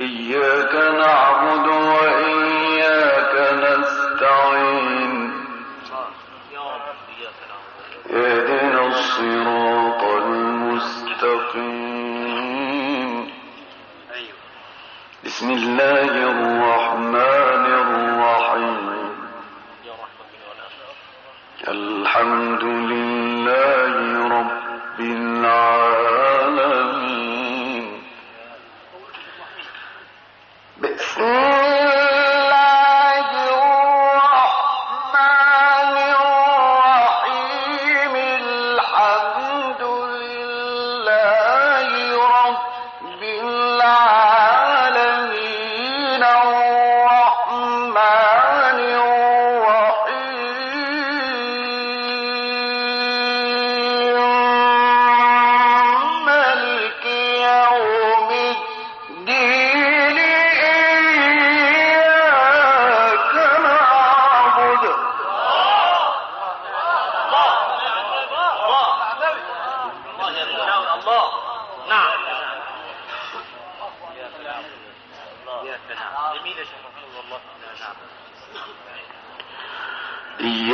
إياك نعبد وإياك نستعين. اهدنا الصراط المستقيم. بسم الله الرحمن الرحيم. الحمد لله رب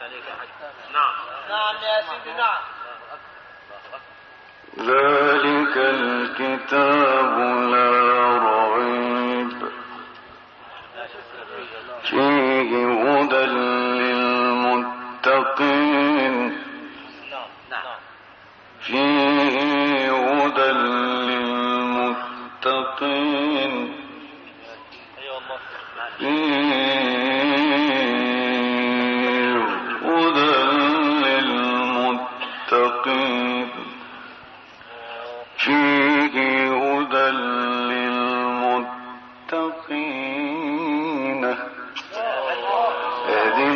نعم نعم يا سيدي نعم ذلك الكتاب لا ريب. فيه هدى للمتقين. فيه هدى للمتقين. فيه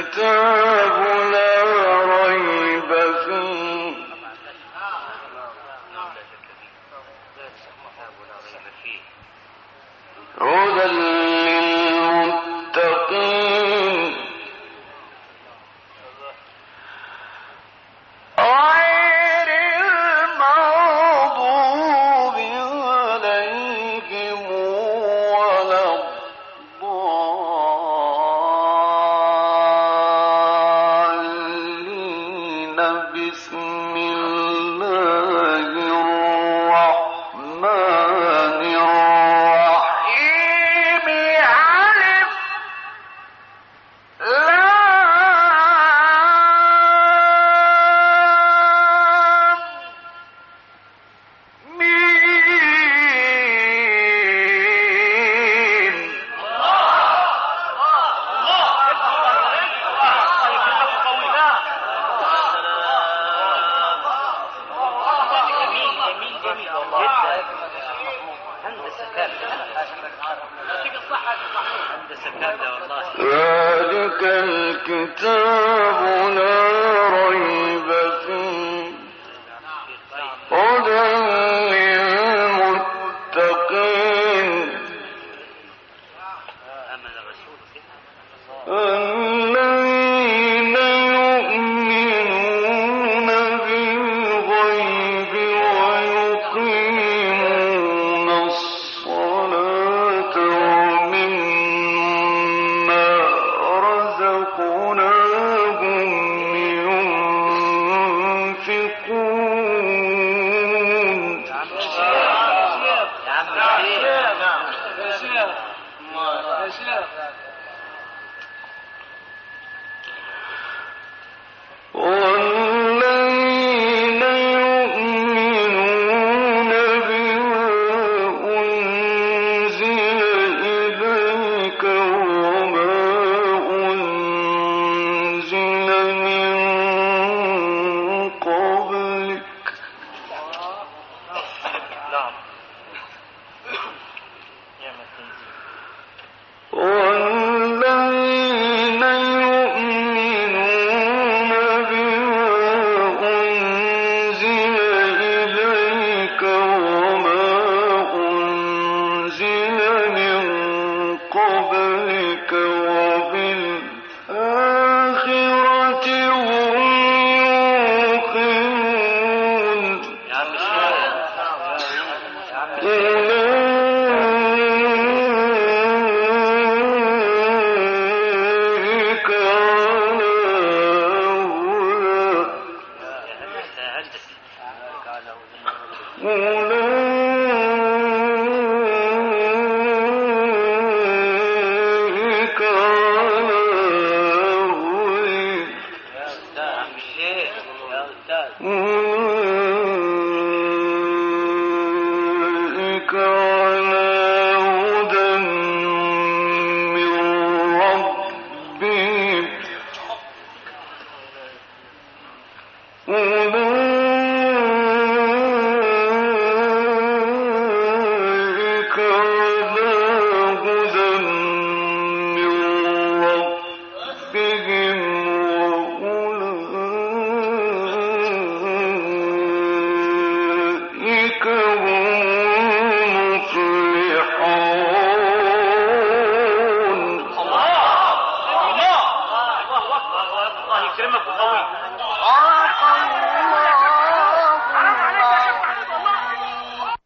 الكتاب ذلك الكتاب لا ريب ذكرى